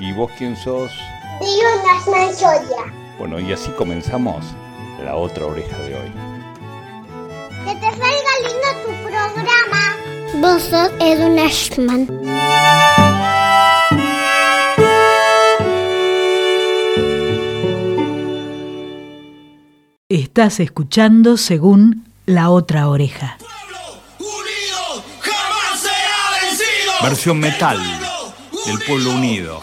¿Y vos quién sos? Digo Nasman Soria. Bueno, y así comenzamos la otra oreja de hoy. Que te salga lindo tu programa. Vos sos Edwin Ashman. Estás escuchando según la otra oreja. Unido jamás será vencido. Versión metal del pueblo unido.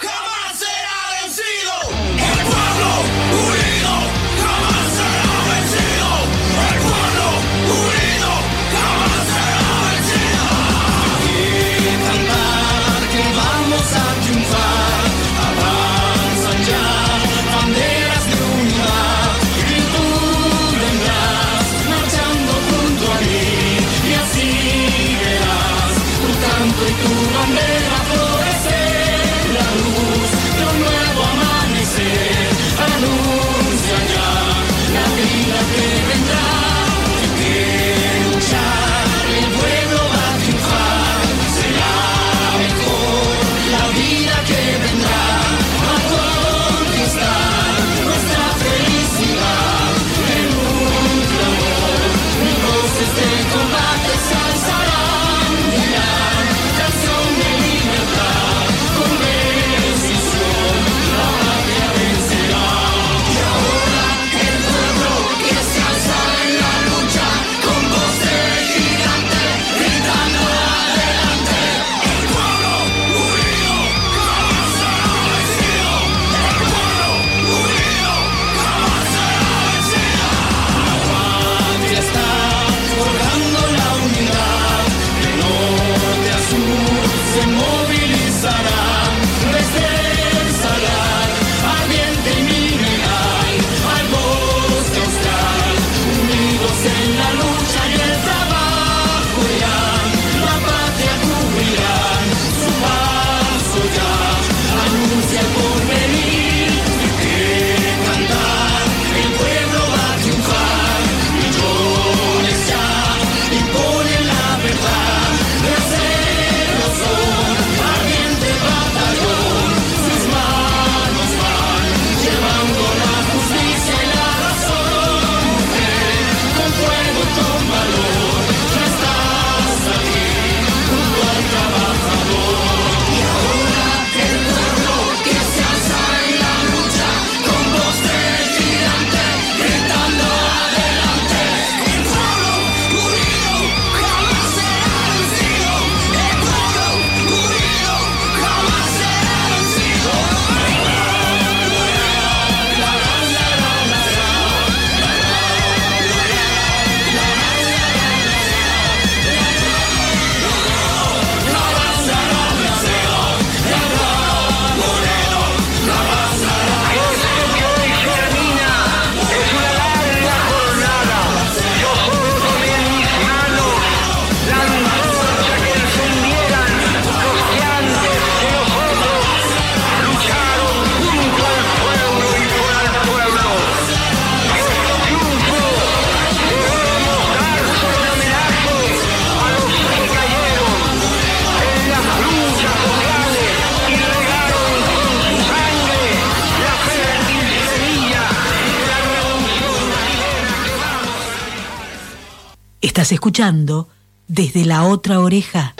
Estás escuchando desde la otra oreja.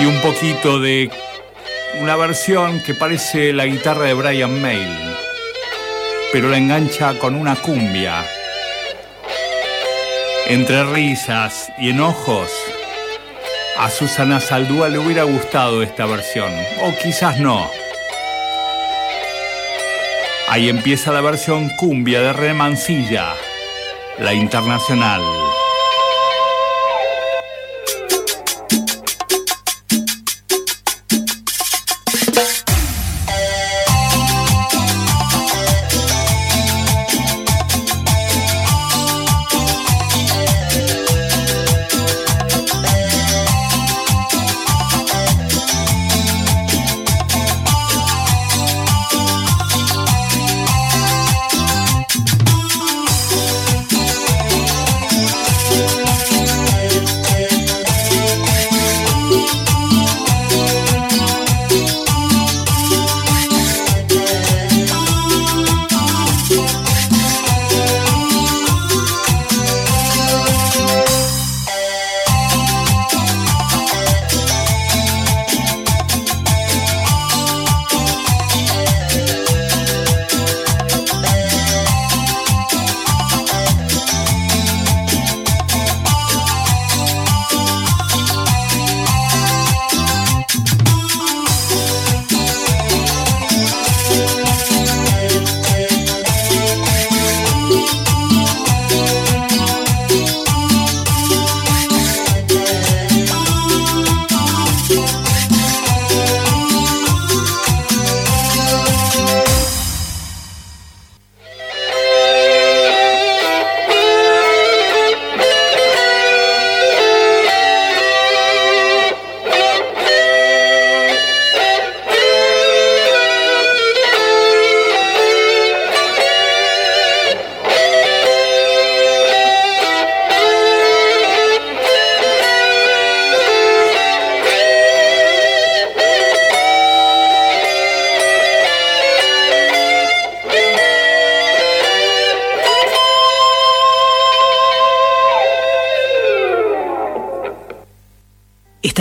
Y un poquito de una versión que parece la guitarra de Brian May, pero la engancha con una cumbia. Entre risas y enojos, a Susana Saldúa le hubiera gustado esta versión, o quizás no. Ahí empieza la versión cumbia de Remancilla, la internacional.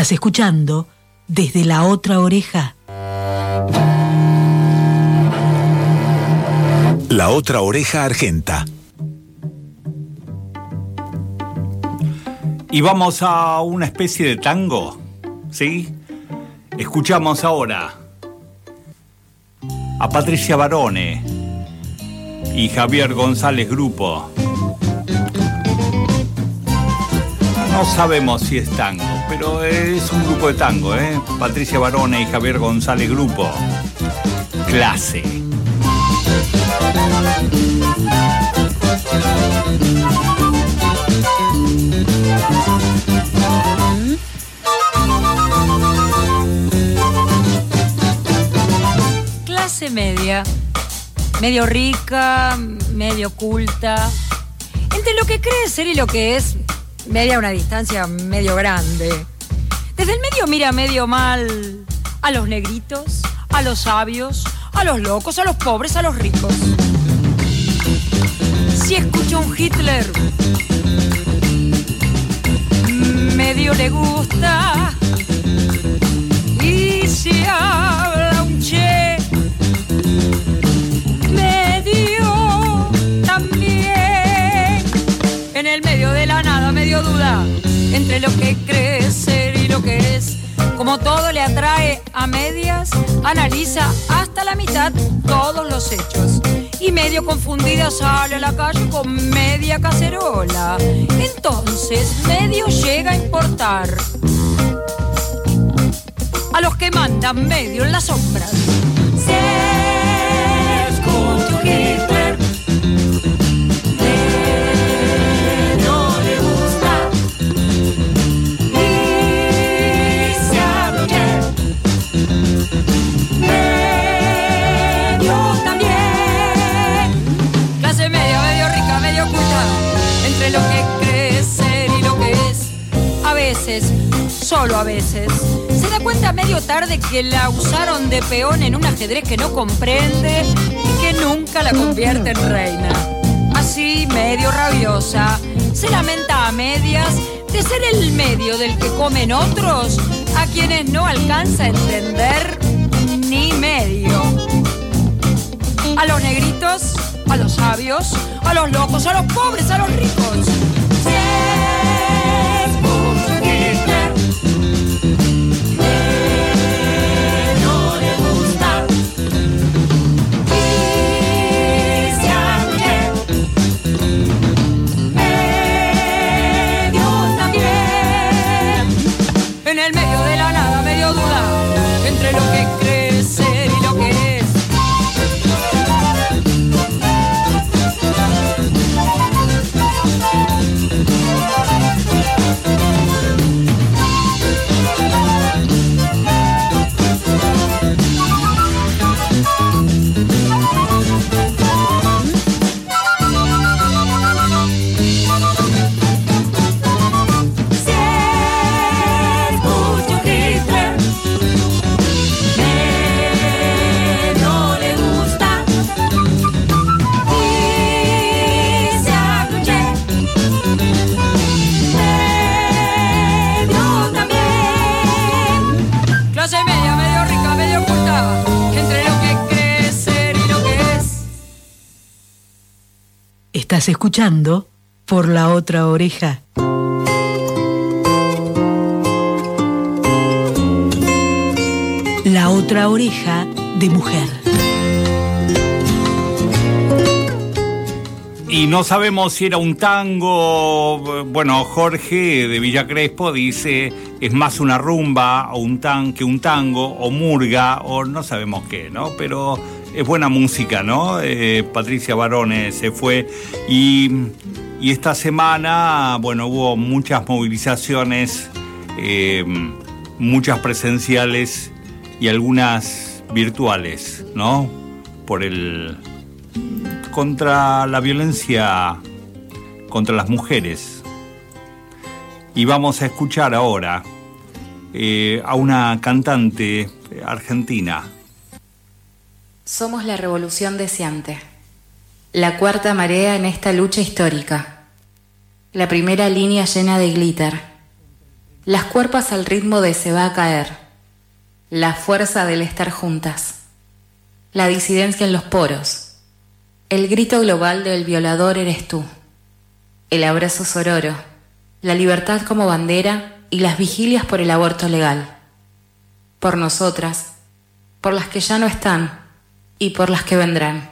Estás escuchando desde la otra oreja. La otra oreja argenta. Y vamos a una especie de tango, ¿sí? Escuchamos ahora a Patricia Barone y Javier González Grupo. No sabemos si es tango, pero es un grupo de tango, ¿eh? Patricia Barone y Javier González Grupo. Clase. Clase media, medio rica, medio culta. Entre lo que cree ser y lo que es, media una distancia medio grande. Desde el medio mira medio mal a los negritos, a los sabios, a los locos, a los pobres, a los ricos. Si escucha un Hitler, medio le gusta. Y si habla entre lo que cree ser y lo que es. Como todo le atrae a medias, analiza hasta la mitad todos los hechos. Y medio confundida sale a la calle con media cacerola. Entonces medio llega a importar a los que mandan medio en las sombras. Solo a veces. Se da cuenta medio tarde que la usaron de peón en un ajedrez que no comprende y que nunca la convierte en reina. Así, medio rabiosa, se lamenta a medias, de ser el medio del que comen otros, a quienes no alcanza a entender ni medio. A los negritos, a los sabios, a los locos, a los pobres, a los ricos. Entre lo que Escuchando por la otra oreja. La otra oreja de mujer. Y no sabemos si era un tango. Bueno, Jorge de Villa Crespo dice es más una rumba o un tan que un tango o murga o no sabemos qué, ¿no? Pero es buena música, ¿no? Eh, Patricia Barone se fue y, y esta semana, bueno, hubo muchas movilizaciones, eh, muchas presenciales y algunas virtuales, ¿no? Por el contra la violencia contra las mujeres. Y vamos a escuchar ahora eh, a una cantante argentina. Somos la revolución deseante, la cuarta marea en esta lucha histórica, la primera línea llena de glitter, las cuerpas al ritmo de se va a caer, la fuerza del estar juntas, la disidencia en los poros, el grito global del violador eres tú, el abrazo sororo, la libertad como bandera y las vigilias por el aborto legal, por nosotras, por las que ya no están y por las que vendrán.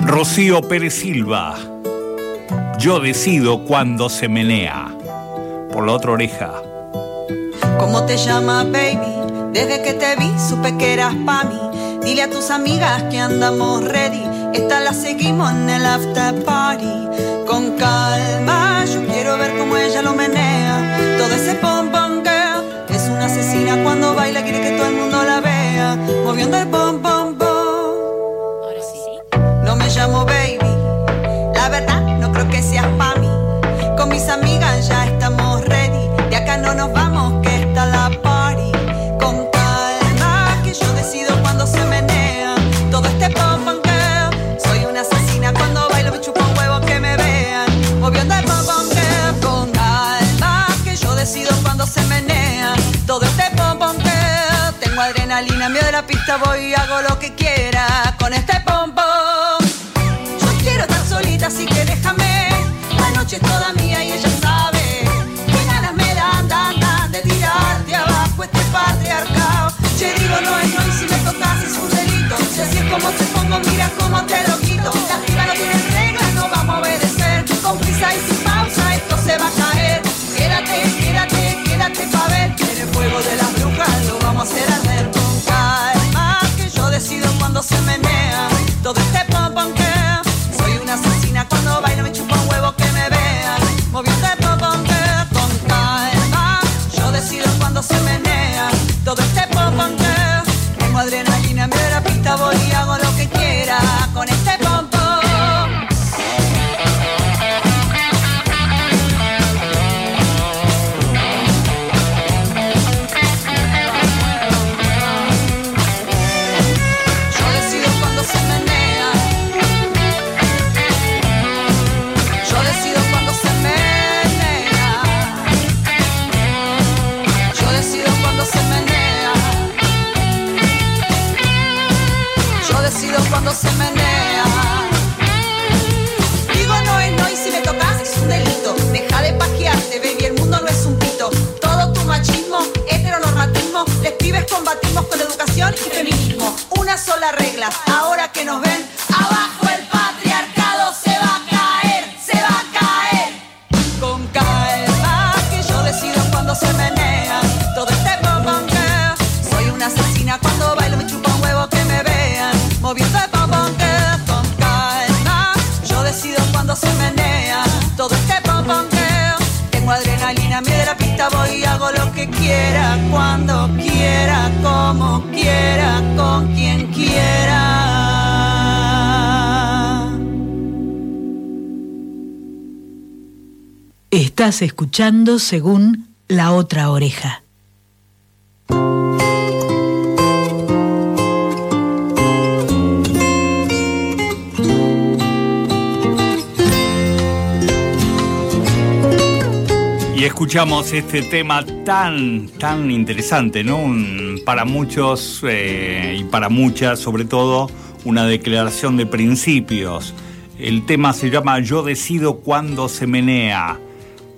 Rocío Pérez Silva. Yo decido cuando se menea. Por la otra oreja. ¿Cómo te llamas, baby? Desde que te vi supe que eras pa' mí. Dile a tus amigas que andamos ready. Esta la seguimos en el after party. Con calma, yo quiero ver cómo ella lo menea. Todo ese pom pom cuando baila, quiere que todo el mundo la vea. Moviendo el pom pom pom. No me llamo baby, la verdad no creo que seas pa' mí. Con mis amigas ya estamos ready. De acá no nos vamos, pista, voy hago lo que quiera. Con este pom pom. Yo quiero estar solita, así que déjame. La noche es toda mía y ella sabe. Que ganas me dan, dan, dan de tirarte abajo este patriarcado. Che, digo, no es no, y si me tocas es un delito. Si así es como te pongo, mira cómo te lo quito. La piba no tiene reglas, no vamos a obedecer. Con prisa y sin pausa, cuando se menea. Digo no es no y si me tocas es un delito. Deja de pajearte, baby, el mundo no es un pito. Todo tu machismo, heteronormatismo, les pibes combatimos con educación y feminismo. Una sola regla, ahora que nos ven, abajo. Estás escuchando según la otra oreja. Y escuchamos este tema tan, tan interesante, ¿no? Para muchos eh, y para muchas, sobre todo, una declaración de principios. El tema se llama Yo decido cuándo se menea.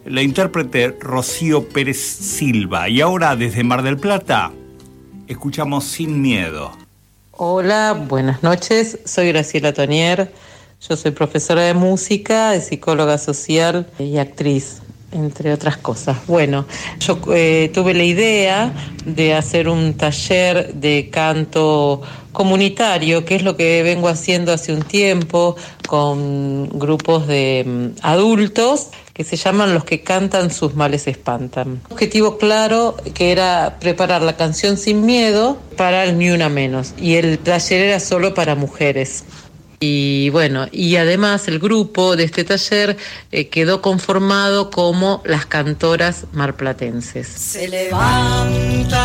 La intérprete Rocío Pérez Silva. Y ahora, desde Mar del Plata, escuchamos Sin Miedo. Hola, buenas noches. Soy Graciela Tonier. Yo soy profesora de música, psicóloga social y actriz, entre otras cosas. Bueno, yo eh, tuve la idea de hacer un taller de canto comunitario, que es lo que vengo haciendo hace un tiempo con grupos de mm, adultos que se llaman Los que cantan sus males espantan. Objetivo claro que era preparar la canción sin miedo para el Ni Una Menos y el taller era solo para mujeres. Y bueno, y además el grupo de este taller eh, quedó conformado como las cantoras marplatenses. Se levanta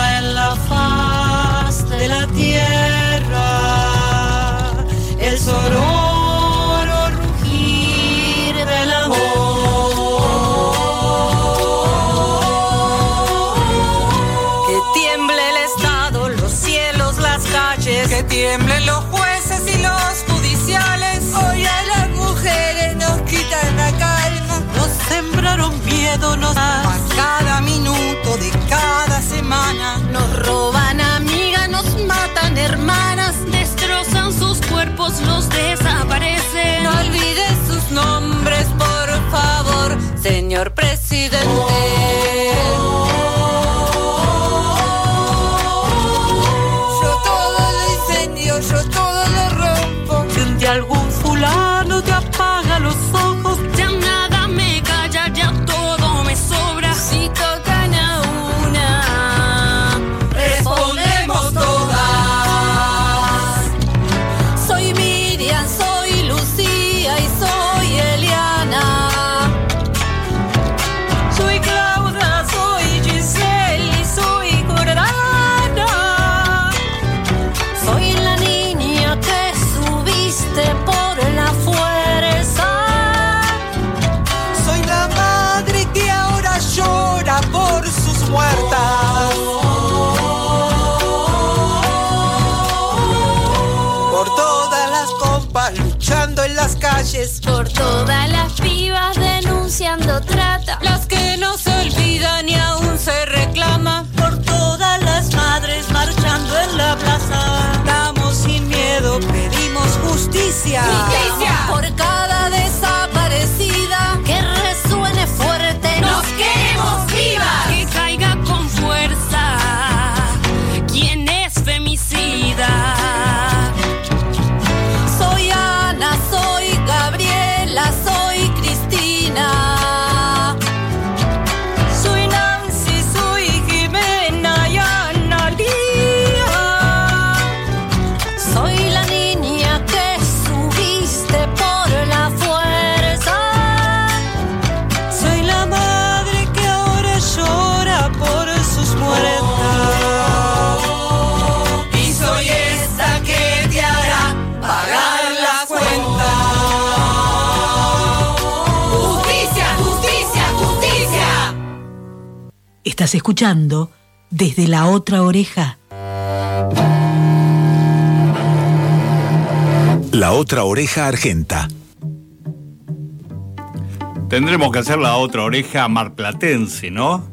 tiemblen los jueces y los judiciales. Hoy a las mujeres nos quitan la calma. Nos sembraron miedo, nos a cada minuto de cada semana. Nos roban amigas, nos matan hermanas, destrozan sus cuerpos, los desaparecen. No olvide sus nombres, por favor, señor muertas. Por todas las compas luchando en las calles. Por todas las pibas denunciando trata. Las que no se olvidan y aún se reclama. Por todas las madres marchando en la plaza. Damos sin miedo, pedimos justicia. Por cada Estás escuchando desde la otra oreja. La otra oreja argenta. Tendremos que hacer la otra oreja marplatense, ¿no?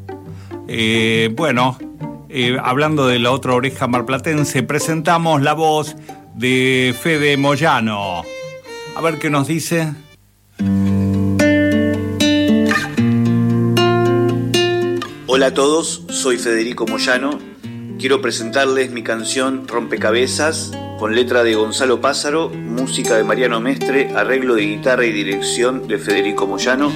Eh, bueno, eh, hablando de la otra oreja marplatense, presentamos la voz de Fede Moyano. A ver qué nos dice. Hola a todos, soy Federico Moyano. Quiero presentarles mi canción Rompecabezas con letra de Gonzalo Pázaro, música de Mariano Mestre, arreglo de guitarra y dirección de Federico Moyano,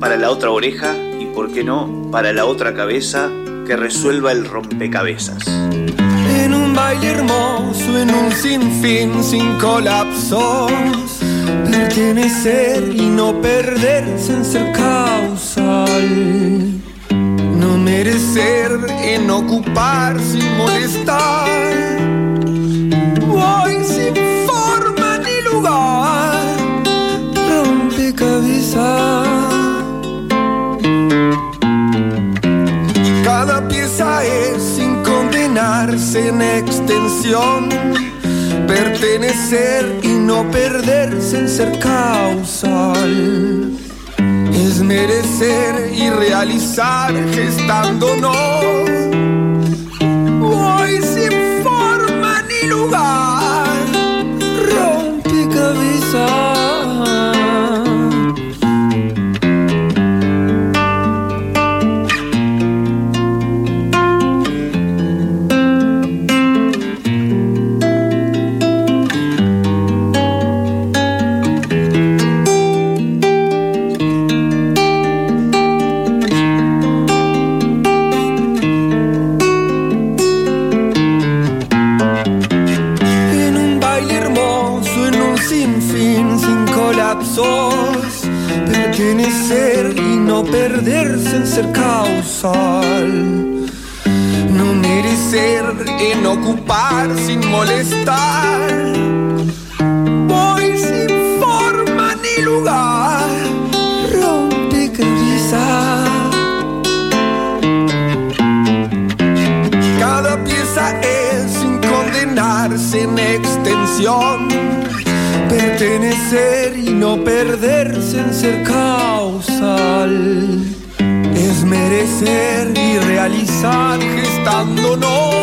para la otra oreja y, por qué no, para la otra cabeza que resuelva el rompecabezas. En un baile hermoso, en un sinfín, sin colapsos, pertenecer y no perderse en ser causal. En ocupar sin molestar. Voy sin forma ni lugar, rompecabezas. Cada pieza es sin condenarse en extensión, pertenecer y no perderse en ser causal. Es merecer y realizar gestándonos. Pertenecer y no perderse en ser causal. Es merecer y realizar gestándonos.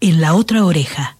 En la otra oreja.